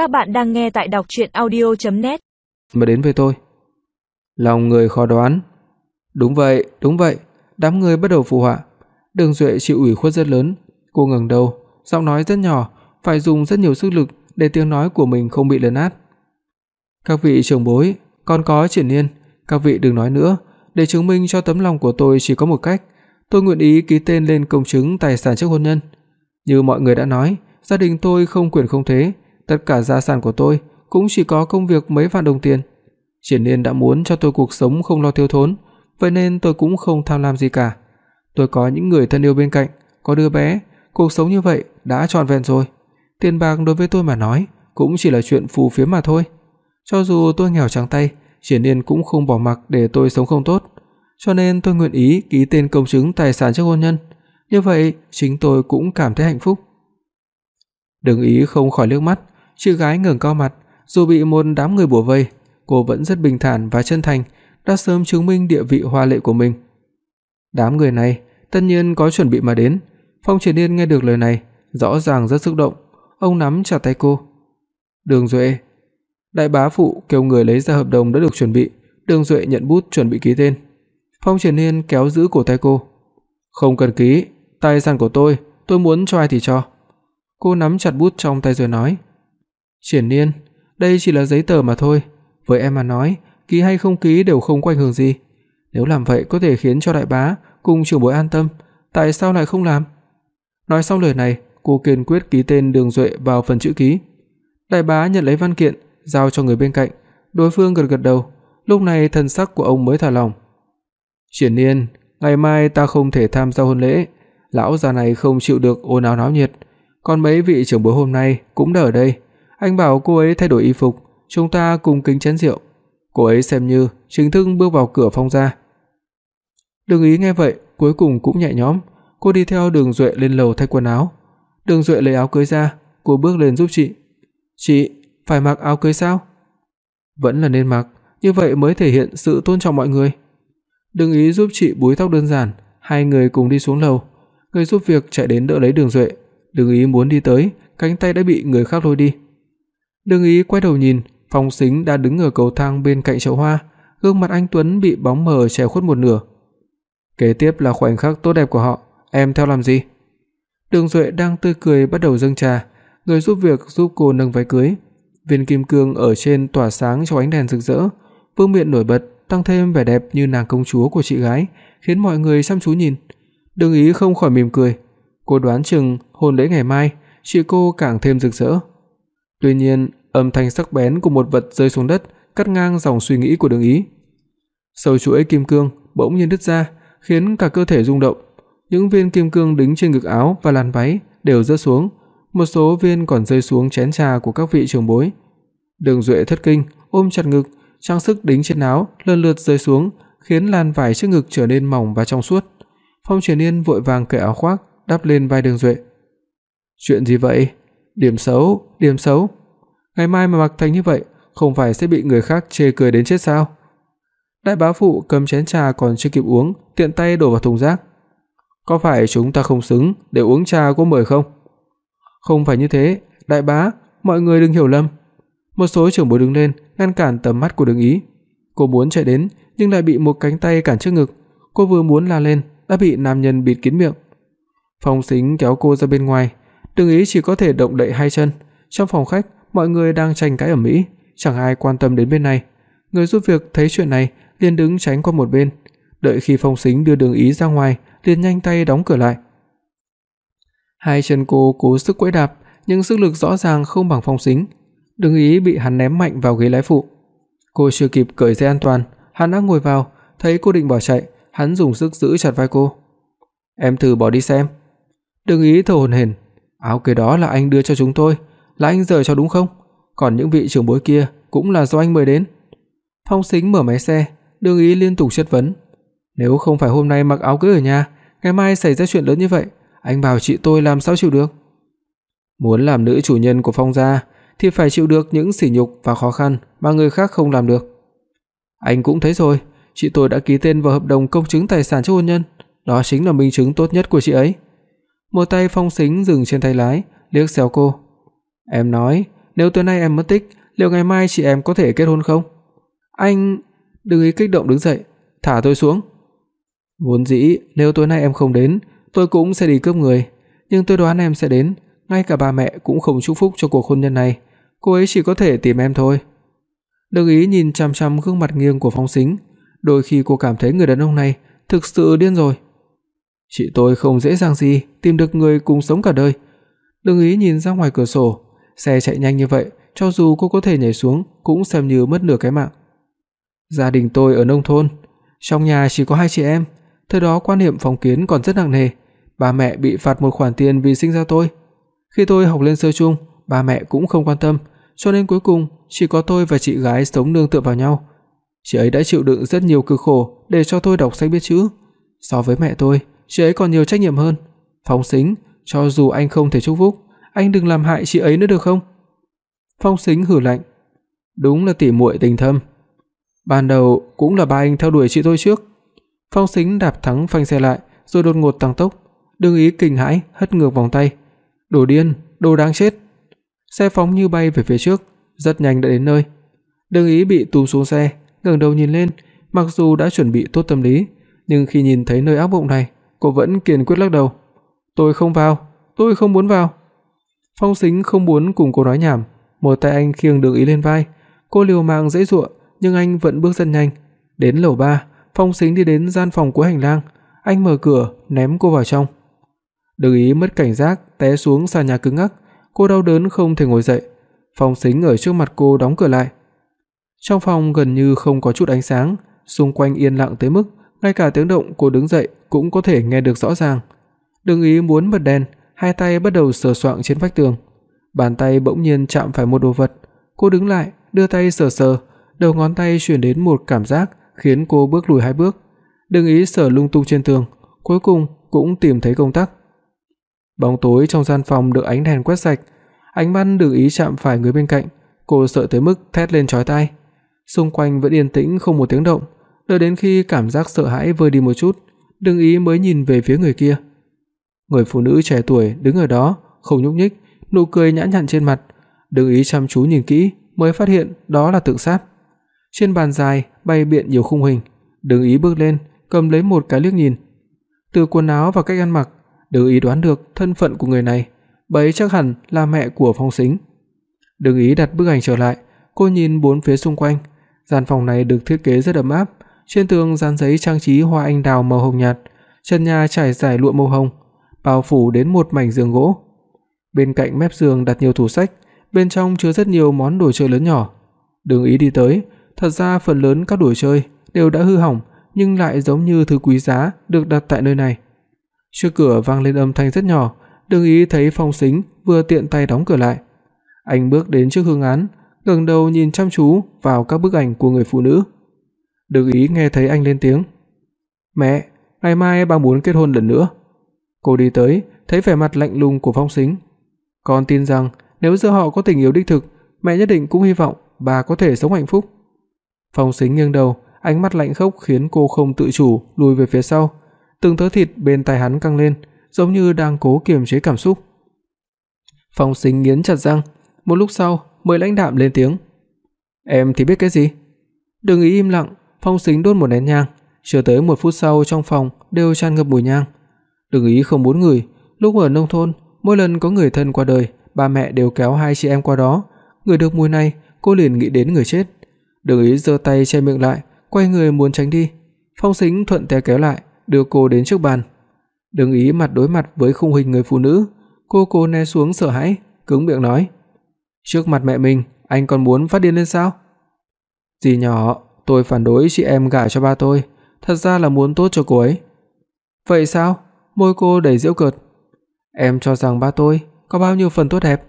Các bạn đang nghe tại đọc audio net Mà đến với tôi. Lòng người khó đoán. Đúng vậy, đúng vậy, đám người bắt đầu phụ họa. Đường Duệ chịu ủy khuất rất lớn, cô ngẩng đầu, giọng nói rất nhỏ, phải dùng rất nhiều sức lực để tiếng nói của mình không bị lấn át. Các vị trưởng bối, còn có Triển niên các vị đừng nói nữa, để chứng minh cho tấm lòng của tôi chỉ có một cách, tôi nguyện ý ký tên lên công chứng tài sản trước hôn nhân. Như mọi người đã nói, gia đình tôi không quyền không thế, tất cả gia sản của tôi cũng chỉ có công việc mấy vạn đồng tiền. Triển Nhiên đã muốn cho tôi cuộc sống không lo thiếu thốn, vậy nên tôi cũng không tham lam gì cả. Tôi có những người thân yêu bên cạnh, có đứa bé, cuộc sống như vậy đã trọn vẹn rồi. Tiền bạc đối với tôi mà nói cũng chỉ là chuyện phù phiếm mà thôi. Cho dù tôi nghèo trắng tay, Triển Nhiên cũng không bỏ mặc để tôi sống không tốt, cho nên tôi nguyện ý ký tên công chứng tài sản trước hôn nhân. Như vậy, chính tôi cũng cảm thấy hạnh phúc. Đừng ý không khỏi liếc mắt, chị gái ngẩng cao mặt, dù bị một đám người bủa vây, cô vẫn rất bình thản và chân thành, đã sớm chứng minh địa vị hoa lệ của mình. Đám người này tất nhiên có chuẩn bị mà đến. Phong Triển Nhiên nghe được lời này, rõ ràng rất xúc động, ông nắm chặt tay cô. "Đường Duệ." Đại bá phụ kêu người lấy ra hợp đồng đã được chuẩn bị, Đường Duệ nhận bút chuẩn bị ký tên. Phong Triển Nhiên kéo giữ cổ tay cô. "Không cần ký, tài sản của tôi, tôi muốn cho ai thì cho." Cô nắm chặt bút trong tay rồi nói: "Triển Nhiên, đây chỉ là giấy tờ mà thôi, với em mà nói, ký hay không ký đều không có ảnh hưởng gì. Nếu làm vậy có thể khiến cho đại bá cùng trưởng bối an tâm, tại sao lại không làm?" Nói xong lời này, cô kiên quyết ký tên Đường Duệ vào phần chữ ký. Đại bá nhận lấy văn kiện, giao cho người bên cạnh, đối phương gật gật đầu, lúc này thần sắc của ông mới thả lỏng. "Triển Nhiên, ngày mai ta không thể tham gia hôn lễ, lão già này không chịu được ồn ào náo nhiệt, còn mấy vị trưởng bối hôm nay cũng đã ở đây, anh bảo cô ấy thay đổi y phục, chúng ta cùng kính chén rượu." Cô ấy xem như chính thức bước vào cửa phong gia. Đường Ý nghe vậy, cuối cùng cũng nhẹ nhõm, cô đi theo Đường Duệ lên lầu thay quần áo. Đường Duệ lấy áo cưới ra, cô bước lên giúp chị. "Chị, phải mặc áo cưới sao?" "Vẫn là nên mặc, như vậy mới thể hiện sự tôn trọng mọi người." Đường Ý giúp chị búi tóc đơn giản, hai người cùng đi xuống lầu. Người giúp việc chạy đến đỡ lấy Đường Duệ, Đường Ý muốn đi tới, cánh tay đã bị người khác lôi đi. Đường Ý quay đầu nhìn, Phong Sính đã đứng ở cầu thang bên cạnh chậu hoa, gương mặt anh tuấn bị bóng mờ che khuất một nửa. Kế tiếp là khoảnh khắc tốt đẹp của họ, em theo làm gì? Đường Duệ đang tươi cười bắt đầu dâng trà, người giúp việc giúp cô nâng váy cưới. Viên kim cương ở trên tỏa sáng trong ánh đèn rực rỡ, vương miện nổi bật, tăng thêm vẻ đẹp như nàng công chúa của chị gái, khiến mọi người chăm chú nhìn. Đường Ý không khỏi mỉm cười, cô đoán chừng hôn lễ ngày mai, chị cô càng thêm rực rỡ. Tuy nhiên, âm thanh sắc bén của một vật rơi xuống đất cắt ngang dòng suy nghĩ của Đường Ý. Sâu chuỗi kim cương bỗng nhiên đứt ra, khiến cả cơ thể rung động. Những viên kim cương đính trên ngực áo và làn váy đều rơi xuống, một số viên còn rơi xuống chén trà của các vị trưởng bối. Đường Duệ thất kinh, ôm chặt ngực, trang sức đính trên áo lần lượt rơi xuống, khiến làn vải trước ngực trở nên mỏng và trong suốt. Phong Triển Nhiên vội vàng cởi áo khoác, đắp lên vai Đường Duệ. "Chuyện gì vậy? Điểm xấu, điểm xấu. Ngày mai mà mặc thành như vậy, không phải sẽ bị người khác chê cười đến chết sao?" Đại bá phụ cầm chén trà còn chưa kịp uống, tiện tay đổ vào thùng rác. "Có phải chúng ta không xứng để uống trà của mời không?" "Không phải như thế, đại bá, mọi người đừng hiểu lầm." Một số trưởng bối đứng lên, ngăn cản tầm mắt của Đường Ý. Cô muốn chạy đến, nhưng lại bị một cánh tay cản trước ngực. Cô vừa muốn la lên, đã bị nam nhân bịt kín miệng. Phong Sính kéo cô ra bên ngoài, Đường Ý chỉ có thể động đậy hai chân. Trong phòng khách, mọi người đang tranh cãi ầm ĩ, chẳng ai quan tâm đến bên này. Người giúp việc thấy chuyện này, liền đứng tránh qua một bên, đợi khi Phong Sính đưa Đường Ý ra ngoài, liền nhanh tay đóng cửa lại. Hai chân cô cố sức quẫy đạp, nhưng sức lực rõ ràng không bằng Phong Sính. Đường Ý bị hắn ném mạnh vào ghế lái phụ. Cô chưa kịp cởi dây an toàn, hắn đã ngồi vào, thấy cô định bỏ chạy, hắn dùng sức giữ chặt vai cô. "Em thử bỏ đi xem." Đường Ý thở hổn hển, "Áo kia đó là anh đưa cho chúng tôi, là anh rời cho đúng không? Còn những vị trưởng bối kia cũng là do anh mời đến." Phong Sính mở máy xe, Đường Ý liên tục chất vấn. Nếu không phải hôm nay mặc áo cưới ở nhà, ngày mai xảy ra chuyện lớn như vậy, anh bảo chị tôi làm sao chịu được? Muốn làm nữ chủ nhân của Phong gia thì phải chịu được những sỉ nhục và khó khăn mà người khác không làm được. Anh cũng thấy rồi, chị tôi đã ký tên vào hợp đồng công chứng tài sản cho hôn nhân, đó chính là minh chứng tốt nhất của chị ấy. Một tay Phong Sính dừng trên tay lái, liếc xéo cô. Em nói, nếu tối nay em mất tích, liệu ngày mai chị em có thể kết hôn không?" "Anh..." Đừng ý kích động đứng dậy, "Thả tôi xuống." "Vốn dĩ nếu tối nay em không đến, tôi cũng sẽ đi cướp người, nhưng tôi đoán em sẽ đến, ngay cả ba mẹ cũng không chúc phúc cho cuộc hôn nhân này, cô ấy chỉ có thể tìm em thôi." Đừng ý nhìn chằm chằm gương mặt nghiêng của Phong Sính, đôi khi cô cảm thấy người đàn ông này thực sự điên rồi. Chị tôi không dễ dàng gì tìm được người cùng sống cả đời. Đừng ý nhìn ra ngoài cửa sổ, xe chạy nhanh như vậy, cho dù cô có thể nhảy xuống cũng xem như mất nửa cái mạng. Gia đình tôi ở nông thôn, trong nhà chỉ có hai chị em, thời đó quan niệm phong kiến còn rất nặng nề, ba mẹ bị phạt một khoản tiền vì sinh ra tôi. Khi tôi học lên sơ trung, ba mẹ cũng không quan tâm, cho nên cuối cùng chỉ có tôi và chị gái sống nương tựa vào nhau. Chị ấy đã chịu đựng rất nhiều cực khổ để cho tôi đọc sách biết chữ. So với mẹ tôi, chị ấy còn nhiều trách nhiệm hơn. Phong Sính, cho dù anh không thể chúc phúc, anh đừng làm hại chị ấy nữa được không? Phong Sính hừ lạnh, đúng là tỉ muội tình thâm. Ban đầu cũng là ba anh theo đuổi chị tôi trước. Phong Sính đạp thắng phanh xe lại, rồi đột ngột tăng tốc, đương ý kinh hãi hất ngược vòng tay. Đồ điên, đồ đáng chết. Xe phóng như bay về phía trước, rất nhanh đã đến nơi. Đương ý bị tụm xuống xe, ngẩng đầu nhìn lên, mặc dù đã chuẩn bị tốt tâm lý, nhưng khi nhìn thấy nơi ác mộng này, cô vẫn kiên quyết lắc đầu. "Tôi không vào, tôi không muốn vào." Phong Sính không muốn cùng cô nói nhảm, một tay anh khiêng Đường Ý lên vai, cô liều mạng giãy giụa, nhưng anh vẫn bước rất nhanh. Đến lầu 3, Phong Sính đi đến gian phòng cuối hành lang, anh mở cửa, ném cô vào trong. Đường Ý mất cảnh giác, té xuống sàn nhà cứng ngắc, cô đau đớn không thể ngồi dậy. Phong Sính ở trước mặt cô đóng cửa lại. Trong phòng gần như không có chút ánh sáng, xung quanh yên lặng tới mức ngay cả tiếng động cô đứng dậy cũng có thể nghe được rõ ràng. Đường Ý muốn bật đèn, hai tay bắt đầu sờ soạng trên vách tường. Bàn tay bỗng nhiên chạm phải một đồ vật, cô đứng lại, đưa tay sờ sờ, đầu ngón tay truyền đến một cảm giác khiến cô bước lùi hai bước. Đường Ý sờ lung tung trên tường, cuối cùng cũng tìm thấy công tắc. Bóng tối trong gian phòng được ánh đèn quét sạch, ánh mắt Đường Ý chạm phải người bên cạnh, cô sợ tới mức thét lên chói tai. Xung quanh vẫn yên tĩnh không một tiếng động, đợi đến khi cảm giác sợ hãi vơi đi một chút, Đường Ý mới nhìn về phía người kia. Người phụ nữ trẻ tuổi đứng ở đó, không nhúc nhích, nụ cười nhã nhặn trên mặt, Đường Ý chăm chú nhìn kỹ mới phát hiện đó là tượng sáp. Trên bàn dài bày biện nhiều khung hình, Đường Ý bước lên, cầm lấy một cái liếc nhìn. Từ quần áo và cách ăn mặc, Đường Ý đoán được thân phận của người này, bấy chắc hẳn là mẹ của Phong Sính. Đường Ý đặt bức ảnh trở lại, cô nhìn bốn phía xung quanh, Gian phòng này được thiết kế rất ấm áp, trên tường dán giấy trang trí hoa anh đào màu hồng nhạt, trần nhà trải trải lụa màu hồng, bao phủ đến một mảnh giường gỗ. Bên cạnh mép giường đặt nhiều tủ sách, bên trong chứa rất nhiều món đồ chơi lớn nhỏ. Đường Ý đi tới, thật ra phần lớn các đồ chơi đều đã hư hỏng, nhưng lại giống như thứ quý giá được đặt tại nơi này. Trước cửa vang lên âm thanh rất nhỏ, Đường Ý thấy Phong Sính vừa tiện tay đóng cửa lại. Anh bước đến trước hương án, ngẩng đầu nhìn chăm chú vào các bức ảnh của người phụ nữ. Đừng ý nghe thấy anh lên tiếng. "Mẹ, ngày mai ba muốn kết hôn lần nữa." Cô đi tới, thấy vẻ mặt lạnh lùng của Phong Sính. Con tin rằng nếu giữa họ có tình yêu đích thực, mẹ nhất định cũng hy vọng bà có thể sống hạnh phúc. Phong Sính nghiêng đầu, ánh mắt lạnh khốc khiến cô không tự chủ lùi về phía sau. Từng thớ thịt bên tai hắn căng lên, giống như đang cố kiềm chế cảm xúc. Phong Sính nghiến chặt răng, một lúc sau mới lãnh đạm lên tiếng. "Em thì biết cái gì?" Đừng ý im lặng, Phong Sính đốt một nén nhang, chưa tới một phút sau trong phòng đều tràn ngập mùi nhang. Đừng ý không muốn người, lúc ở nông thôn, mỗi lần có người thân qua đời, ba mẹ đều kéo hai chị em qua đó, người được mùi này, cô liền nghĩ đến người chết. Đừng ý giơ tay che miệng lại, quay người muốn tránh đi. Phong Sính thuận tay kéo lại, đưa cô đến trước bàn. Đừng ý mặt đối mặt với khung hình người phụ nữ, cô cố né xuống sợ hãi, cứng miệng nói: Trước mặt mẹ mình, anh còn muốn phát điên lên sao? Dì nhỏ, tôi phản đối chị em gả cho ba tôi, thật ra là muốn tốt cho cô ấy. Vậy sao? Môi cô đầy giễu cợt. Em cho rằng ba tôi có bao nhiêu phần tốt đẹp?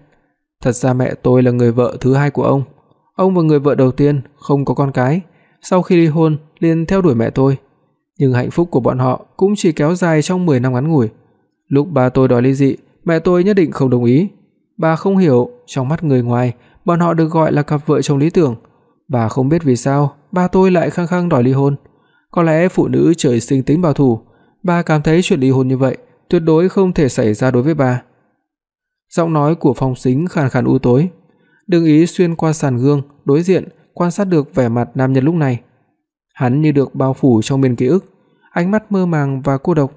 Thật ra mẹ tôi là người vợ thứ hai của ông. Ông và người vợ đầu tiên không có con cái, sau khi ly hôn liền theo đuổi mẹ tôi. Nhưng hạnh phúc của bọn họ cũng chỉ kéo dài trong 10 năm ngắn ngủi. Lúc ba tôi đòi ly dị, mẹ tôi nhất định không đồng ý, Bà không hiểu, trong mắt người ngoài, bọn họ được gọi là cặp vợ chồng lý tưởng. Bà không biết vì sao ba tôi lại khăng khăng đòi ly hôn. Có lẽ phụ nữ trời sinh tính bảo thủ, bà cảm thấy chuyện ly hôn như vậy tuyệt đối không thể xảy ra đối với bà. Giọng nói của Phong Sính khàn khàn u tối. đường ý xuyên qua sàn gương đối diện, quan sát được vẻ mặt nam nhân lúc này. Hắn như được bao phủ trong miền ký ức, ánh mắt mơ màng và cô độc.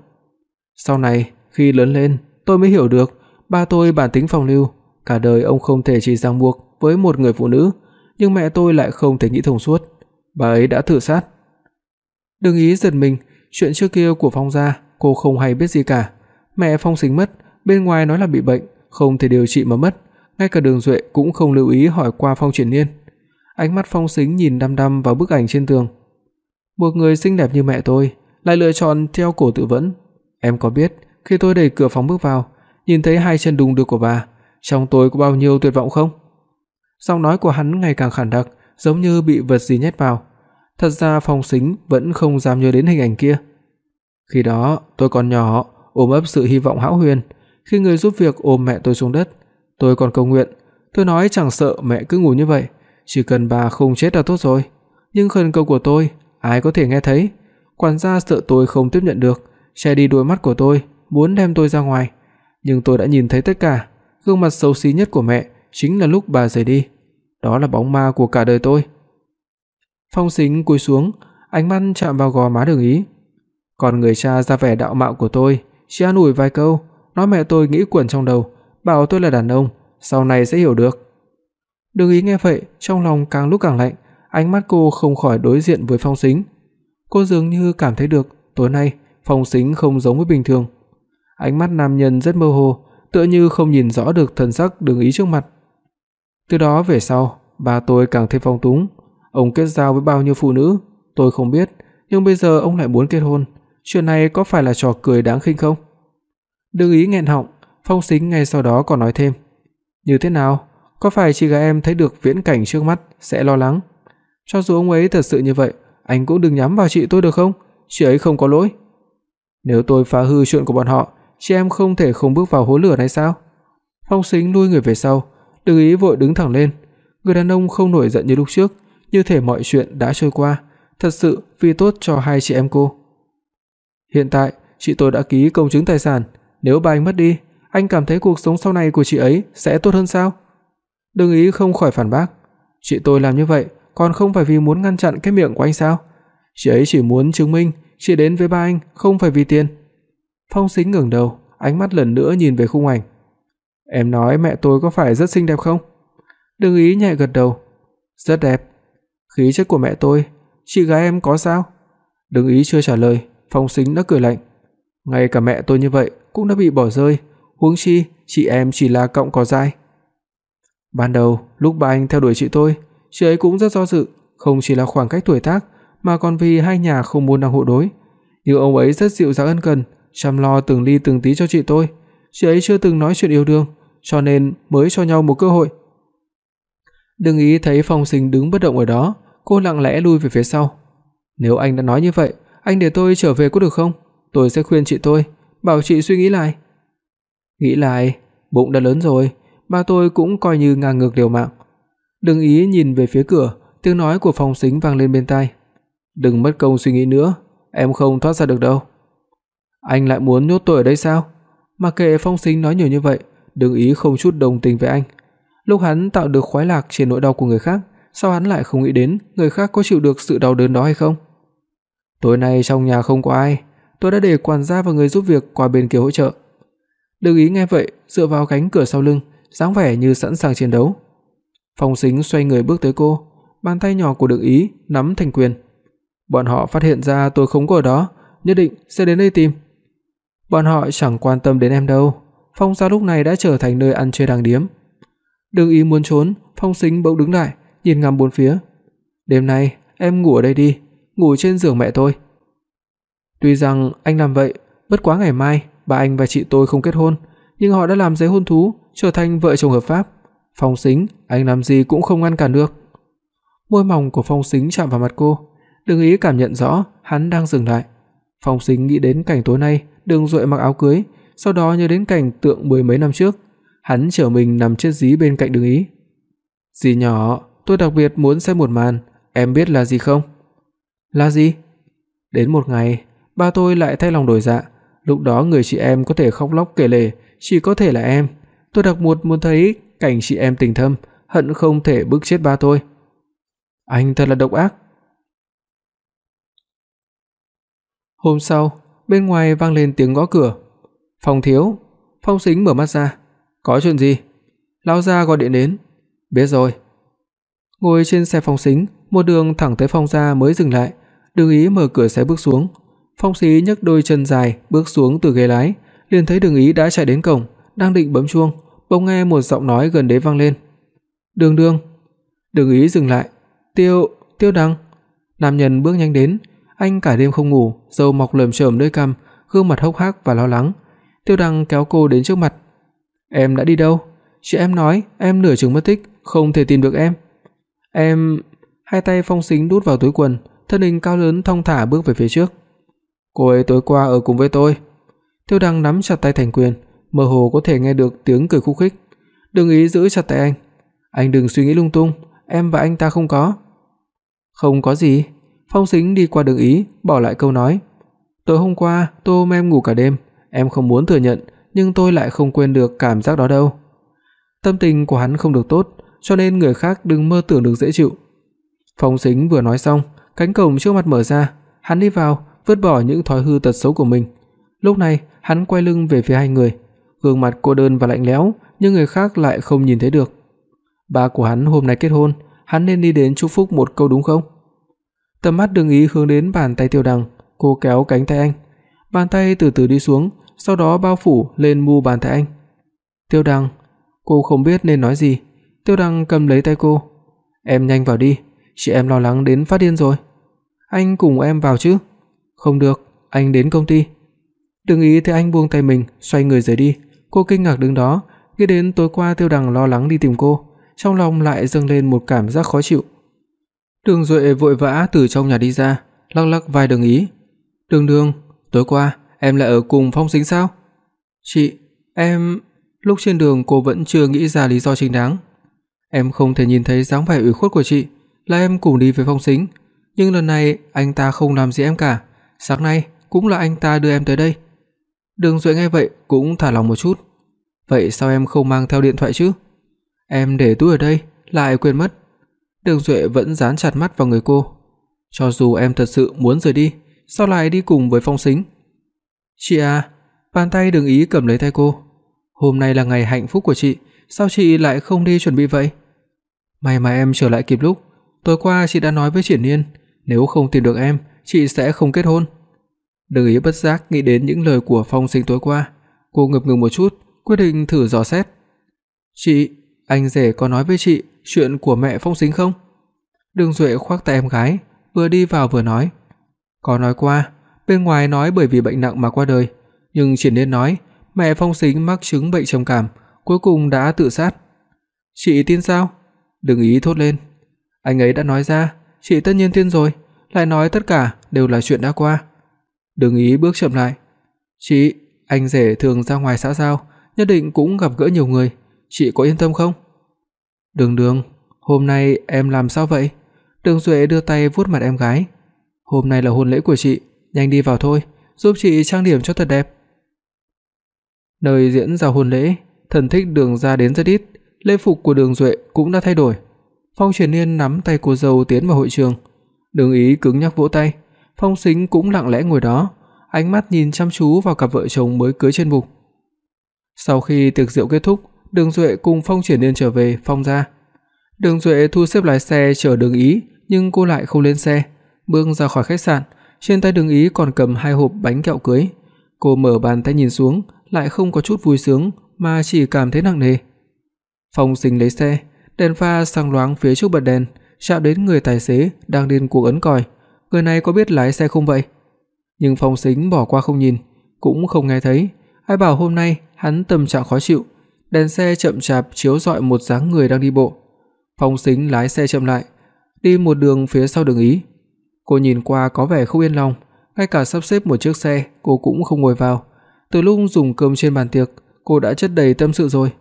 Sau này, khi lớn lên, tôi mới hiểu được ba tôi bản tính phong lưu, cả đời ông không thể chỉ ràng buộc với một người phụ nữ, nhưng mẹ tôi lại không thể nghĩ thông suốt. Bà ấy đã tự sát. Đừng ý giật mình, chuyện trước kia của Phong gia, cô không hay biết gì cả. Mẹ Phong Sính mất, bên ngoài nói là bị bệnh, không thể điều trị mà mất, ngay cả Đường Duệ cũng không lưu ý hỏi qua Phong Triển Nhiên. Ánh mắt Phong Sính nhìn đăm đăm vào bức ảnh trên tường. Một người xinh đẹp như mẹ tôi lại lựa chọn theo cổ tự vẫn. Em có biết, khi tôi đẩy cửa phòng bước vào, nhìn thấy hai chân đùng đưa của bà, trong tôi có bao nhiêu tuyệt vọng không? Giọng nói của hắn ngày càng khàn đặc, giống như bị vật gì nhét vào. Thật ra Phong Sính vẫn không dám nhớ đến hình ảnh kia. Khi đó, tôi còn nhỏ, ôm ấp sự hy vọng hão huyền, khi người giúp việc ôm mẹ tôi xuống đất, tôi còn cầu nguyện, tôi nói chẳng sợ mẹ cứ ngủ như vậy, chỉ cần bà không chết là tốt rồi. Nhưng khẩn cầu của tôi, ai có thể nghe thấy? Quản gia sợ tôi không tiếp nhận được, che đi đôi mắt của tôi, muốn đem tôi ra ngoài, nhưng tôi đã nhìn thấy tất cả, gương mặt xấu xí nhất của mẹ chính là lúc bà rời đi. Đó là bóng ma của cả đời tôi. Phong Sính cúi xuống, ánh mắt chạm vào gò má Đường Ý. Còn người cha ra vẻ đạo mạo của tôi, chỉ an ủi vài câu, nói mẹ tôi nghĩ quẩn trong đầu, bảo tôi là đàn ông, sau này sẽ hiểu được. Đường Ý nghe vậy, trong lòng càng lúc càng lạnh, ánh mắt cô không khỏi đối diện với Phong Sính. Cô dường như cảm thấy được, tối nay Phong Sính không giống với bình thường. Ánh mắt nam nhân rất mơ hồ, tựa như không nhìn rõ được thần sắc Đường Ý trước mặt. Từ đó về sau, ba tôi càng thêm phong túng, ông kết giao với bao nhiêu phụ nữ, tôi không biết, nhưng bây giờ ông lại muốn kết hôn, chuyện này có phải là trò cười đáng khinh không? đừng Ý nghẹn họng, Phong Sính ngay sau đó còn nói thêm, "Như thế nào? Có phải chị gái em thấy được viễn cảnh trước mắt sẽ lo lắng? Cho dù ông ấy thật sự như vậy, anh cũng đừng nhắm vào chị tôi được không? Chị ấy không có lỗi." Nếu tôi phá hư chuyện của bọn họ, chị em không thể không bước vào hố lửa này sao? Phong Sính lui người về sau, Đừng ý vội đứng thẳng lên, người đàn ông không nổi giận như lúc trước, như thể mọi chuyện đã trôi qua, thật sự vì tốt cho hai chị em cô. Hiện tại, chị tôi đã ký công chứng tài sản, nếu ba anh mất đi, anh cảm thấy cuộc sống sau này của chị ấy sẽ tốt hơn sao? Đừng ý không khỏi phản bác, chị tôi làm như vậy còn không phải vì muốn ngăn chặn cái miệng của anh sao? Chị ấy chỉ muốn chứng minh chị đến với ba anh không phải vì tiền. Phong Sính ngẩng đầu, ánh mắt lần nữa nhìn về khung ảnh. Em nói mẹ tôi có phải rất xinh đẹp không? Đừng ý nhẹ gật đầu. Rất đẹp. Khí chất của mẹ tôi, chị gái em có sao? Đừng ý chưa trả lời, Phong Sính đã cười lạnh. Ngay cả mẹ tôi như vậy cũng đã bị bỏ rơi, huống chi chị em chỉ là cọng cỏ dại. Ban đầu, lúc ba anh theo đuổi chị tôi, chị ấy cũng rất do dự, không chỉ là khoảng cách tuổi tác mà còn vì hai nhà không muốn đang hộ đối. Nhưng ông ấy rất dịu dàng ân cần, chăm lo từng ly từng tí cho chị tôi, chị ấy chưa từng nói chuyện yêu đương, cho nên mới cho nhau một cơ hội. Đừng ý thấy Phong Sinh đứng bất động ở đó, cô lặng lẽ lui về phía sau. Nếu anh đã nói như vậy, anh để tôi trở về có được không? Tôi sẽ khuyên chị tôi, bảo chị suy nghĩ lại. Nghĩ lại, bụng đã lớn rồi, ba tôi cũng coi như ngang ngược liều mạng. Đừng ý nhìn về phía cửa, tiếng nói của Phong Sính vang lên bên tai. "Đừng mất công suy nghĩ nữa, em không thoát ra được đâu." Anh lại muốn nhốt tôi ở đây sao? Mà kệ Phong Sính nói nhiều như vậy, đừng ý không chút đồng tình với anh. Lúc hắn tạo được khoái lạc trên nỗi đau của người khác, sao hắn lại không nghĩ đến người khác có chịu được sự đau đớn đó hay không? Tối nay trong nhà không có ai, tôi đã để quản gia và người giúp việc qua bên kia hỗ trợ. Đừng ý nghe vậy, dựa vào cánh cửa sau lưng, dáng vẻ như sẵn sàng chiến đấu. Phong Sính xoay người bước tới cô, bàn tay nhỏ của Đừng ý nắm thành quyền. Bọn họ phát hiện ra tôi không có ở đó, nhất định sẽ đến đây tìm. Bọn họ chẳng quan tâm đến em đâu. Phong gia lúc này đã trở thành nơi ăn chơi đàng điếm. Đừng ý muốn trốn, Phong Sính bỗng đứng lại, nhìn ngắm bốn phía. "Đêm nay em ngủ ở đây đi, ngủ trên giường mẹ tôi." Tuy rằng anh làm vậy, bất quá ngày mai ba anh và chị tôi không kết hôn, nhưng họ đã làm giấy hôn thú, trở thành vợ chồng hợp pháp. Phong Sính, anh làm gì cũng không ngăn cản được. Môi mỏng của Phong Sính chạm vào mặt cô, Đừng ý cảm nhận rõ hắn đang dừng lại. Phong Sính nghĩ đến cảnh tối nay, Đường Duệ mặc áo cưới, sau đó nhớ đến cảnh tượng mười mấy năm trước, hắn trở mình nằm chết dí bên cạnh Đường Ý. "Dì nhỏ, tôi đặc biệt muốn xem một màn, em biết là gì không?" "Là gì?" Đến một ngày, ba tôi lại thay lòng đổi dạ, lúc đó người chị em có thể khóc lóc kể lể, chỉ có thể là em. Tôi đặc biệt muốn thấy cảnh chị em tình thâm, hận không thể bức chết ba tôi. Anh thật là độc ác. Hôm sau, bên ngoài vang lên tiếng gõ cửa. "Phong thiếu." Phong Sính mở mắt ra. "Có chuyện gì?" Lão gia gọi điện đến. "Biết rồi." Ngồi trên xe Phong Sính, một đường thẳng tới Phong gia mới dừng lại, Đường Ý mở cửa xe bước xuống. Phong Sĩ nhấc đôi chân dài bước xuống từ ghế lái, liền thấy Đường Ý đã chạy đến cổng, đang định bấm chuông, bỗng nghe một giọng nói gần đấy vang lên. "Đường Đường." Đường Ý dừng lại. "Tiêu, Tiêu Đăng." Nam nhân bước nhanh đến, anh cả đêm không ngủ, râu mọc lởm chởm nơi cằm, gương mặt hốc hác và lo lắng. Tiêu Đăng kéo cô đến trước mặt. "Em đã đi đâu? Chị em nói em nửa chừng mất tích, không thể tìm được em." "Em..." Hai tay Phong Sính đút vào túi quần, thân hình cao lớn thong thả bước về phía trước. "Cô ấy tối qua ở cùng với tôi." Tiêu Đăng nắm chặt tay Thành Quyền, mơ hồ có thể nghe được tiếng cười khúc khích. Đừng ý giữ chặt tay anh. "Anh đừng suy nghĩ lung tung, em và anh ta không có." "Không có gì." Phong Sính đi qua Đường Ý, bỏ lại câu nói. "Tối hôm qua tôi ôm em ngủ cả đêm, em không muốn thừa nhận, nhưng tôi lại không quên được cảm giác đó đâu." Tâm tình của hắn không được tốt, cho nên người khác đừng mơ tưởng được dễ chịu. Phong Sính vừa nói xong, cánh cổng trước mặt mở ra, hắn đi vào, vứt bỏ những thói hư tật xấu của mình. Lúc này, hắn quay lưng về phía hai người, gương mặt cô đơn và lạnh lẽo, nhưng người khác lại không nhìn thấy được. Ba của hắn hôm nay kết hôn, hắn nên đi đến chúc phúc một câu đúng không? Tầm mắt Đường Ý hướng đến bàn tay Tiêu Đằng, cô kéo cánh tay anh. Bàn tay từ từ đi xuống, sau đó bao phủ lên mu bàn tay anh. "Tiêu Đằng." Cô không biết nên nói gì. Tiêu Đằng cầm lấy tay cô. "Em nhanh vào đi, chị em lo lắng đến phát điên rồi." "Anh cùng em vào chứ?" "Không được, anh đến công ty." Đừng ý thấy anh buông tay mình, xoay người rời đi. Cô kinh ngạc đứng đó, nghĩ đến tối qua Tiêu Đằng lo lắng đi tìm cô, trong lòng lại dâng lên một cảm giác khó chịu. Đường Duệ vội vã từ trong nhà đi ra, lắc lắc vai đồng Ý. "Đường Đường, tối qua em lại ở cùng Phong Sính sao?" "Chị, em..." Lúc trên đường cô vẫn chưa nghĩ ra lý do chính đáng. "Em không thể nhìn thấy dáng vẻ ủy khuất của chị, là em cùng đi với Phong Sính, nhưng lần này anh ta không làm gì em cả, sáng nay cũng là anh ta đưa em tới đây." Đường Duệ nghe vậy cũng thả lòng một chút. "Vậy sao em không mang theo điện thoại chứ?" "Em để túi ở đây, lại quên mất." Đường Duệ vẫn dán chặt mắt vào người cô. "Cho dù em thật sự muốn rời đi, sao lại đi cùng với Phong Sính?" "Chị à." Bàn tay Đường Ý cầm lấy tay cô. "Hôm nay là ngày hạnh phúc của chị, sao chị lại không đi chuẩn bị vậy?" "May mà em trở lại kịp lúc, tối qua chị đã nói với Triển Nhiên, nếu không tìm được em, chị sẽ không kết hôn." Đường Ý bất giác nghĩ đến những lời của Phong sính tối qua, cô ngập ngừng một chút, quyết định thử dò xét. "Chị, anh rể có nói với chị chuyện của mẹ Phong Sính không?" Đường Duệ khoác tay em gái, vừa đi vào vừa nói. "Có nói qua, bên ngoài nói bởi vì bệnh nặng mà qua đời, nhưng chỉ nên nói mẹ Phong Sính mắc chứng bệnh trầm cảm, cuối cùng đã tự sát." "Chị tin sao?" Đường Ý thốt lên. "Anh ấy đã nói ra, chị tất nhiên tin rồi, lại nói tất cả đều là chuyện đã qua." Đường Ý bước chậm lại. "Chị, anh rể thường ra ngoài xã giao, nhất định cũng gặp gỡ nhiều người, chị có yên tâm không?" "Đường Đường, hôm nay em làm sao vậy?" Đường Duệ đưa tay vuốt mặt em gái. "Hôm nay là hôn lễ của chị, nhanh đi vào thôi, giúp chị trang điểm cho thật đẹp." Nơi diễn ra hôn lễ, thần thích Đường gia đến rất ít, lễ phục của Đường Duệ cũng đã thay đổi. Phong Truyền Niên nắm tay cô dâu tiến vào hội trường, Đường Ý cứng nhắc vỗ tay. Phong Sính cũng lặng lẽ ngồi đó, ánh mắt nhìn chăm chú vào cặp vợ chồng mới cưới trên bục. Sau khi tiệc rượu kết thúc, Đường Duệ cùng Phong Triển Nhiên trở về Phong gia. Đường Duệ thu xếp lái xe chở Đường Ý, nhưng cô lại không lên xe, bước ra khỏi khách sạn, trên tay Đường Ý còn cầm hai hộp bánh kẹo cưới. Cô mở bàn tay nhìn xuống, lại không có chút vui sướng mà chỉ cảm thấy nặng nề. Phong Sính lấy xe, đèn pha sáng loáng phía trước bật đèn, chạm đến người tài xế đang điên cuồng ấn còi người này có biết lái xe không vậy? Nhưng Phong Sính bỏ qua không nhìn, cũng không nghe thấy, ai bảo hôm nay hắn tâm trạng khó chịu, đèn xe chậm chạp chiếu rọi một dáng người đang đi bộ. Phong Sính lái xe chậm lại, đi một đường phía sau đường ý. Cô nhìn qua có vẻ không yên lòng, ngay cả sắp xếp một chiếc xe cô cũng không ngồi vào. Từ lúc dùng cơm trên bàn tiệc, cô đã chất đầy tâm sự rồi.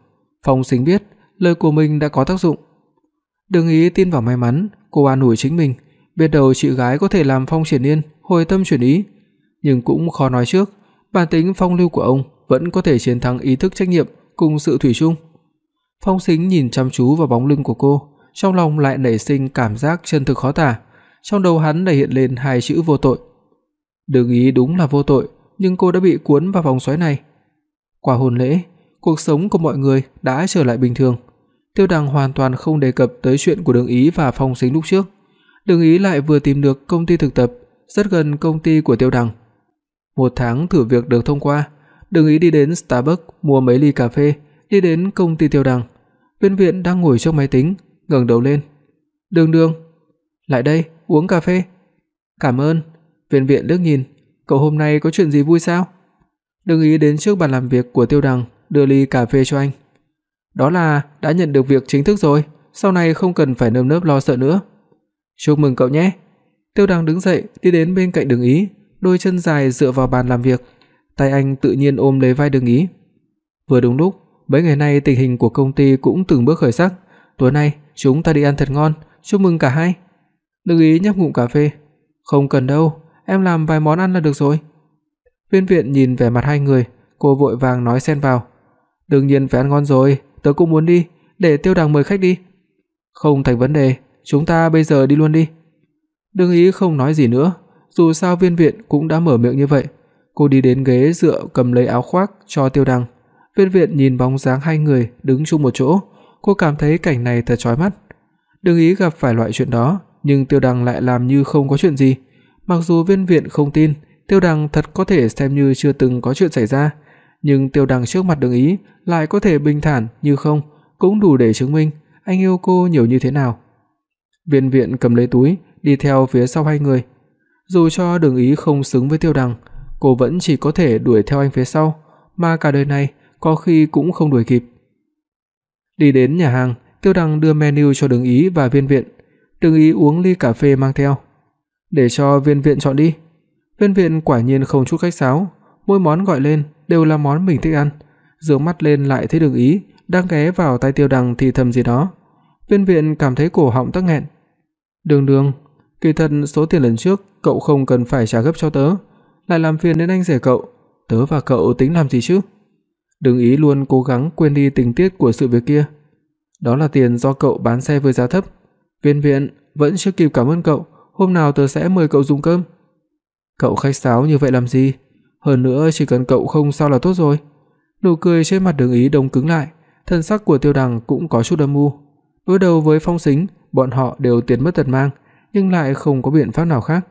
Phong Sính biết lời của mình đã có tác dụng. Đường Ý tin vào may mắn, cô an ủi chính mình, biết đâu chị gái có thể làm Phong Triển Nhiên hồi tâm chuyển ý, nhưng cũng khó nói trước, bản tính phong lưu của ông vẫn có thể chiến thắng ý thức trách nhiệm cùng sự thủy chung. Phong Sính nhìn chăm chú vào bóng lưng của cô, trong lòng lại nảy sinh cảm giác chân thực khó tả. Trong đầu hắn lại hiện lên hai chữ vô tội. Đừng ý đúng là vô tội, nhưng cô đã bị cuốn vào vòng xoáy này. Qua hôn lễ, cuộc sống của mọi người đã trở lại bình thường. Tiêu Đằng hoàn toàn không đề cập tới chuyện của Đường Ý và Phong Sính lúc trước. Đường Ý lại vừa tìm được công ty thực tập rất gần công ty của Tiêu Đằng. Một tháng thử việc được thông qua, Đường Ý đi đến Starbucks mua mấy ly cà phê, đi đến công ty Tiêu Đằng. Viên Viện đang ngồi trước máy tính, ngẩng đầu lên. "Đường Đường, lại đây, uống cà phê." "Cảm ơn." Viên Viện liếc nhìn, "Cậu hôm nay có chuyện gì vui sao?" Đường Ý đến trước bàn làm việc của Tiêu Đằng, đưa ly cà phê cho anh. "Đó là đã nhận được việc chính thức rồi, sau này không cần phải nơm nớp lo sợ nữa." "Chúc mừng cậu nhé." Tiêu Đằng đứng dậy, đi đến bên cạnh Đường Ý, đôi chân dài dựa vào bàn làm việc, tay anh tự nhiên ôm lấy vai Đường Ý. Vừa đúng lúc, mấy ngày nay tình hình của công ty cũng từng bước khởi sắc, tối nay chúng ta đi ăn thật ngon, chúc mừng cả hai." Đường Ý nhấp ngụm cà phê. "Không cần đâu, em làm vài món ăn là được rồi." Viên Viện nhìn vẻ mặt hai người, cô vội vàng nói xen vào. "Đương nhiên phải ăn ngon rồi, tớ cũng muốn đi, để Tiêu Đằng mời khách đi." "Không thành vấn đề, chúng ta bây giờ đi luôn đi." Đường Ý không nói gì nữa, dù sao Viên Viện cũng đã mở miệng như vậy. Cô đi đến ghế dựa cầm lấy áo khoác cho Tiêu Đằng. Viên Viện nhìn bóng dáng hai người đứng chung một chỗ, cô cảm thấy cảnh này thật chói mắt. Đừng ý gặp phải loại chuyện đó, nhưng Tiêu Đằng lại làm như không có chuyện gì. Mặc dù Viên Viện không tin, Tiêu Đằng thật có thể xem như chưa từng có chuyện xảy ra, nhưng Tiêu Đằng trước mặt Đường Ý lại có thể bình thản như không, cũng đủ để chứng minh anh yêu cô nhiều như thế nào. Viên Viện cầm lấy túi, đi theo phía sau hai người. Dù cho Đường Ý không xứng với Tiêu Đằng, cô vẫn chỉ có thể đuổi theo anh phía sau, mà cả đời này có khi cũng không đuổi kịp. Đi đến nhà hàng, Tiêu Đằng đưa menu cho Đường Ý và Viên Viện. Đường Ý uống ly cà phê mang theo. "Để cho Viên Viện chọn đi." Viên Viện quả nhiên không chút khách sáo, mỗi món gọi lên đều là món mình thích ăn. Dương mắt lên lại thấy Đường Ý đang ghé vào tai Tiêu Đằng thì thầm gì đó. Viên Viện cảm thấy cổ họng tắc nghẹn. "Đường Đường, kỳ thật số tiền lần trước cậu không cần phải trả gấp cho tớ, lại làm phiền đến anh rể cậu, tớ và cậu tính làm gì chứ?" Đường Ý luôn cố gắng quên đi tình tiết của sự việc kia. Đó là tiền do cậu bán xe với giá thấp. Viên Viện vẫn chưa kịp cảm ơn cậu, hôm nào tớ sẽ mời cậu dùng cơm. Cậu khách sáo như vậy làm gì? Hơn nữa chỉ cần cậu không sao là tốt rồi. Nụ cười trên mặt Đường Ý đông cứng lại, thân sắc của Tiêu Đằng cũng có chút âm u. Đối đầu với Phong Sính, bọn họ đều tiền mất tật mang, nhưng lại không có biện pháp nào khác.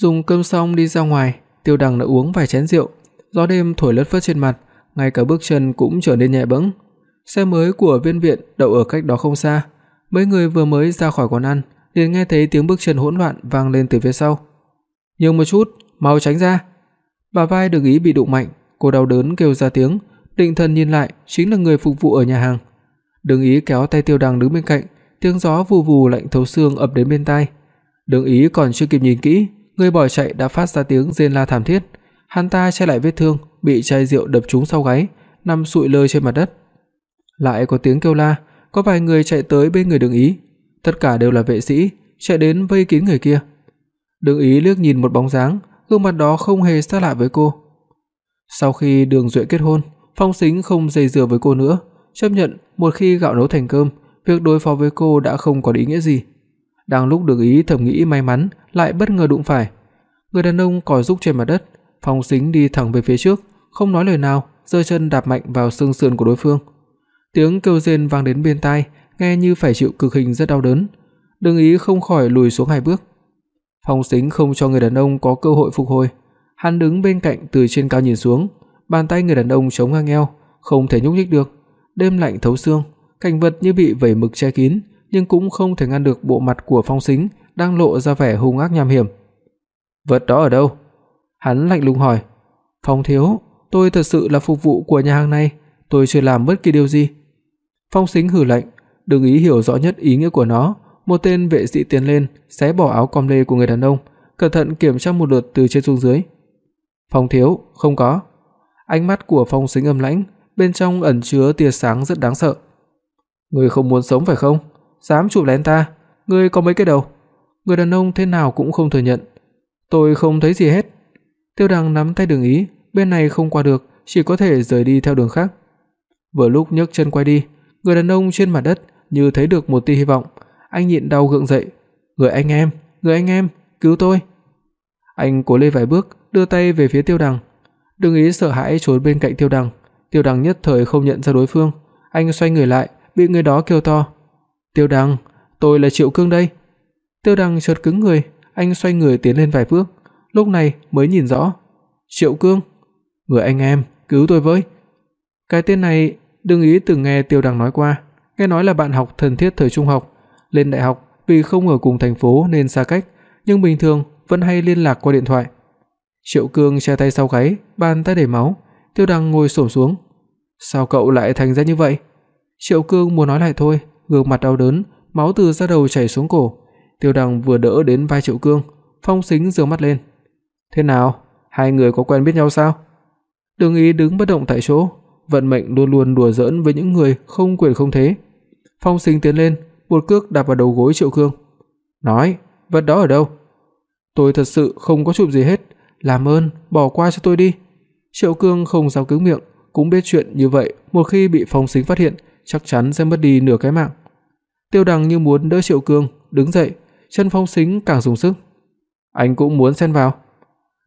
Dùng cơm xong đi ra ngoài, Tiêu Đằng đã uống vài chén rượu, gió đêm thổi lất phất trên mặt, ngay cả bước chân cũng trở nên nhẹ bẫng. Xe mới của Viên viện đậu ở cách đó không xa, mấy người vừa mới ra khỏi quán ăn, liền nghe thấy tiếng bước chân hỗn loạn vang lên từ phía sau. "Nhường một chút, mau tránh ra." bà vai Đường Ý bị đụng mạnh, cô đau đớn kêu ra tiếng, định thần nhìn lại, chính là người phục vụ ở nhà hàng. Đường Ý kéo tay Tiêu Đằng đứng bên cạnh, tiếng gió vù vù lạnh thấu xương ập đến bên tai. Đường Ý còn chưa kịp nhìn kỹ, người bỏ chạy đã phát ra tiếng rên la thảm thiết. Hắn ta che lại vết thương, bị chai rượu đập trúng sau gáy, nằm sụi lơ trên mặt đất. Lại có tiếng kêu la, có vài người chạy tới bên người Đường Ý, tất cả đều là vệ sĩ, chạy đến vây kín người kia. Đường Ý liếc nhìn một bóng dáng, gương mặt đó không hề xa lạ với cô. Sau khi Đường Duệ kết hôn, Phong Sính không dây dưa với cô nữa, chấp nhận một khi gạo nấu thành cơm, việc đối phó với cô đã không có ý nghĩa gì. Đang lúc Đường Ý thầm nghĩ may mắn, lại bất ngờ đụng phải. Người đàn ông còi rúc trên mặt đất, Phong Sính đi thẳng về phía trước, không nói lời nào, giơ chân đạp mạnh vào xương sườn của đối phương. Tiếng kêu rên vang đến bên tai, nghe như phải chịu cực hình rất đau đớn. Đường Ý không khỏi lùi xuống hai bước. Phong Sính không cho người đàn ông có cơ hội phục hồi, hắn đứng bên cạnh từ trên cao nhìn xuống, bàn tay người đàn ông chống ngang eo, không thể nhúc nhích được. Đêm lạnh thấu xương, cảnh vật như bị vẩy mực che kín, nhưng cũng không thể ngăn được bộ mặt của Phong Sính đang lộ ra vẻ hung ác nham hiểm. "Vật đó ở đâu?" Hắn lạnh lùng hỏi. "Phong thiếu, tôi thật sự là phục vụ của nhà hàng này, tôi chưa làm bất kỳ điều gì." Phong Sính hừ lạnh, đừng ý hiểu rõ nhất ý nghĩa của nó, một tên vệ sĩ tiến lên, xé bỏ áo com lê của người đàn ông, cẩn thận kiểm tra một lượt từ trên xuống dưới. "Phong thiếu, không có." Ánh mắt của Phong Sính âm lãnh, bên trong ẩn chứa tia sáng rất đáng sợ. "Ngươi không muốn sống phải không? Dám chụp lén ta, ngươi có mấy cái đầu?" Người đàn ông thế nào cũng không thừa nhận. "Tôi không thấy gì hết." Tiêu Đằng nắm tay Đường Ý, bên này không qua được, chỉ có thể rời đi theo đường khác. Vừa lúc nhấc chân quay đi, người đàn ông trên mặt đất như thấy được một tia hy vọng, anh nhịn đau gượng dậy, "Người anh em, người anh em, cứu tôi." Anh cố lê vài bước, đưa tay về phía Tiêu Đằng. đường ý sợ hãi trốn bên cạnh Tiêu Đằng, Tiêu Đằng nhất thời không nhận ra đối phương, anh xoay người lại, bị người đó kêu to, "Tiêu Đằng, tôi là Triệu Cương đây." Tiêu Đằng chợt cứng người, anh xoay người tiến lên vài bước, lúc này mới nhìn rõ. Triệu Cương, người anh em, cứu tôi với. Cái tên này đừng ý từng nghe Tiêu Đằng nói qua, nghe nói là bạn học thân thiết thời trung học, lên đại học vì không ở cùng thành phố nên xa cách, nhưng bình thường vẫn hay liên lạc qua điện thoại. Triệu Cương che tay sau gáy, bàn tay đầy máu, Tiêu Đằng ngồi xổm xuống. "Sao cậu lại thành ra như vậy?" Triệu Cương muốn nói lại thôi, gương mặt đau đớn, máu từ da đầu chảy xuống cổ. Tiêu Đằng vừa đỡ đến vai Triệu Cương, Phong Sính giơ mắt lên. "Thế nào, hai người có quen biết nhau sao?" Đường Ý đứng bất động tại chỗ, vận mệnh luôn luôn đùa giỡn với những người không quyền không thế. Phong Sính tiến lên, một cước đạp vào đầu gối Triệu Cương. "Nói, vật đó ở đâu?" "Tôi thật sự không có chụp gì hết, làm ơn bỏ qua cho tôi đi." Triệu Cương không dám cứng miệng, cũng biết chuyện như vậy, một khi bị Phong Sính phát hiện, chắc chắn sẽ mất đi nửa cái mạng. Tiêu Đằng như muốn đỡ Triệu Cương, đứng dậy, chân Phong Sính càng dùng sức. Anh cũng muốn xen vào.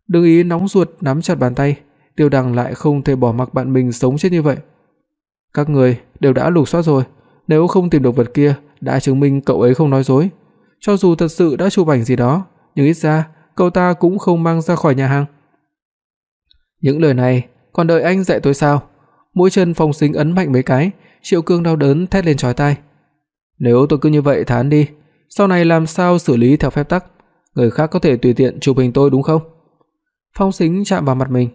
Đừng ý nóng ruột nắm chặt bàn tay, Tiêu Đằng lại không thể bỏ mặc bạn mình sống chết như vậy. Các người đều đã lục soát rồi, nếu không tìm được vật kia đã chứng minh cậu ấy không nói dối. Cho dù thật sự đã chụp ảnh gì đó, nhưng ít ra cậu ta cũng không mang ra khỏi nhà hàng. Những lời này còn đợi anh dạy tôi sao? Mũi chân Phong Sính ấn mạnh mấy cái, Triệu Cương đau đớn thét lên chói tai. Nếu tôi cứ như vậy thán đi, sau này làm sao xử lý theo phép tắc? Người khác có thể tùy tiện chụp hình tôi đúng không? Phong Sính chạm vào mặt mình.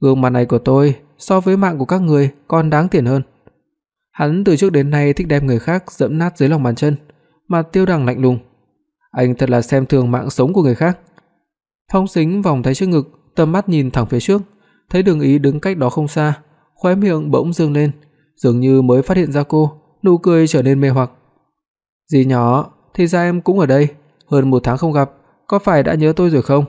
Gương mặt này của tôi so với mạng của các người còn đáng tiền hơn. Hắn từ trước đến nay thích đem người khác dẫm nát dưới lòng bàn chân, mà Tiêu Đằng lạnh lùng. Anh thật là xem thường mạng sống của người khác. Phong Sính vòng tay trước ngực, tầm mắt nhìn thẳng phía trước, thấy Đường Ý đứng cách đó không xa, khóe miệng bỗng dương lên, dường như mới phát hiện ra cô, nụ cười trở nên mê hoặc. "Dì nhỏ, thì ra em cũng ở đây, hơn một tháng không gặp, có phải đã nhớ tôi rồi không?"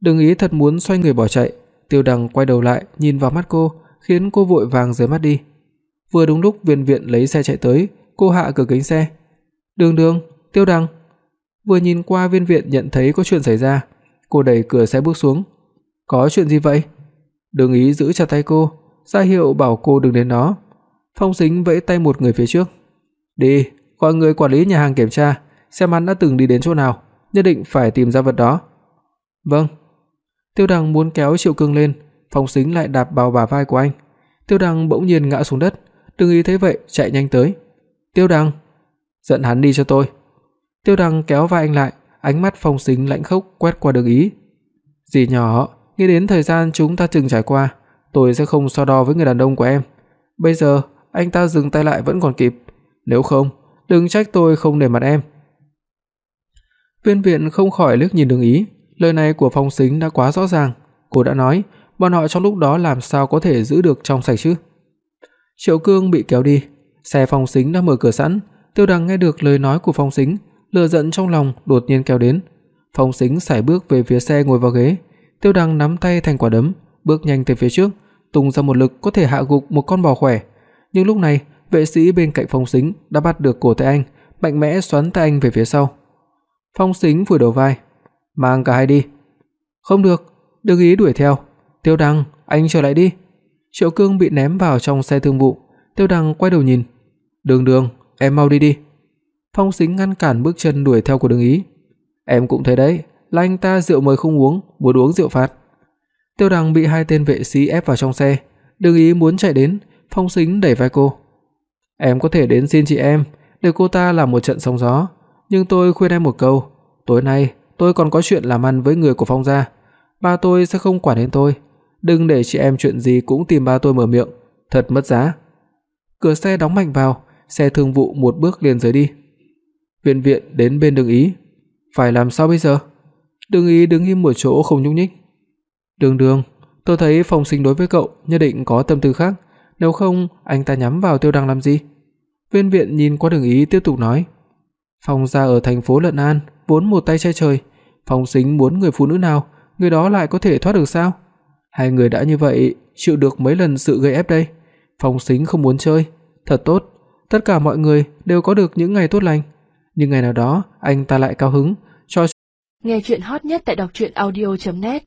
Đừng ý thật muốn xoay người bỏ chạy, Tiêu Đằng quay đầu lại, nhìn vào mắt cô, khiến cô vội vàng rời mắt đi. Vừa đúng lúc Viên Viện lấy xe chạy tới, cô hạ cửa kính xe. "Đường Đường, Tiêu Đằng." Vừa nhìn qua Viên Viện nhận thấy có chuyện xảy ra, cô đẩy cửa xe bước xuống. "Có chuyện gì vậy?" Đường Ý giữ chặt tay cô, ra hiệu bảo cô đừng đến đó. Phong Sính vẫy tay một người phía trước. "Đi, gọi người quản lý nhà hàng kiểm tra, xem hắn đã từng đi đến chỗ nào, nhất định phải tìm ra vật đó." "Vâng." Tiêu Đằng muốn kéo Triệu Cương lên, Phong Sính lại đạp vào bả vai của anh. Tiêu Đằng bỗng nhiên ngã xuống đất, Đừng ý thấy vậy chạy nhanh tới. "Tiêu Đằng, giận hắn đi cho tôi." Tiêu Đằng kéo vai anh lại, ánh mắt Phong Sính lạnh khốc quét qua Đường Ý. "Dì nhỏ, nghĩ đến thời gian chúng ta từng trải qua, tôi sẽ không so đo với người đàn ông của em. Bây giờ anh ta dừng tay lại vẫn còn kịp, nếu không, đừng trách tôi không để mặt em." Viên Viện không khỏi liếc nhìn Đường Ý, lời này của Phong Sính đã quá rõ ràng, cô đã nói, bọn họ trong lúc đó làm sao có thể giữ được trong sạch chứ? Triệu Cương bị kéo đi, xe Phong Sính đã mở cửa sẵn, Tiêu Đằng nghe được lời nói của Phong Sính, lửa giận trong lòng đột nhiên kéo đến. Phong Sính sải bước về phía xe ngồi vào ghế, Tiêu Đằng nắm tay thành quả đấm, bước nhanh tới phía trước, tung ra một lực có thể hạ gục một con bò khỏe. Nhưng lúc này, vệ sĩ bên cạnh Phong Sính đã bắt được cổ tay anh, mạnh mẽ xoắn tay anh về phía sau. Phong Sính vùi đầu vai, "Mang cả hai đi." "Không được." Đừng ý đuổi theo. "Tiêu Đằng, anh trở lại đi." Triệu Cương bị ném vào trong xe thương vụ, Tiêu Đằng quay đầu nhìn. "Đường Đường, em mau đi đi." Phong Sính ngăn cản bước chân đuổi theo của Đường Ý. "Em cũng thấy đấy, là anh ta rượu mời không uống, muốn uống rượu phạt." Tiêu Đằng bị hai tên vệ sĩ ép vào trong xe, Đường Ý muốn chạy đến, Phong Sính đẩy vai cô. "Em có thể đến xin chị em, để cô ta làm một trận sóng gió, nhưng tôi khuyên em một câu, tối nay tôi còn có chuyện làm ăn với người của Phong gia, ba tôi sẽ không quản đến tôi, đừng để chị em chuyện gì cũng tìm ba tôi mở miệng, thật mất giá." Cửa xe đóng mạnh vào, xe thương vụ một bước liền rời đi. Viện viện đến bên Đường Ý, phải làm sao bây giờ? Đường Ý đứng im một chỗ không nhúc nhích. Đường Đường, tôi thấy Phong Sinh đối với cậu nhất định có tâm tư khác, nếu không anh ta nhắm vào Tiêu Đăng làm gì? Viên viện nhìn qua Đường Ý tiếp tục nói, Phong gia ở thành phố Lận An vốn một tay che trời, Phong Sính muốn người phụ nữ nào, người đó lại có thể thoát được sao? Hai người đã như vậy, chịu được mấy lần sự gây ép đây. Phong Sính không muốn chơi, thật tốt, tất cả mọi người đều có được những ngày tốt lành, nhưng ngày nào đó anh ta lại cao hứng, cho Nghe truyện hot nhất tại doctruyenaudio.net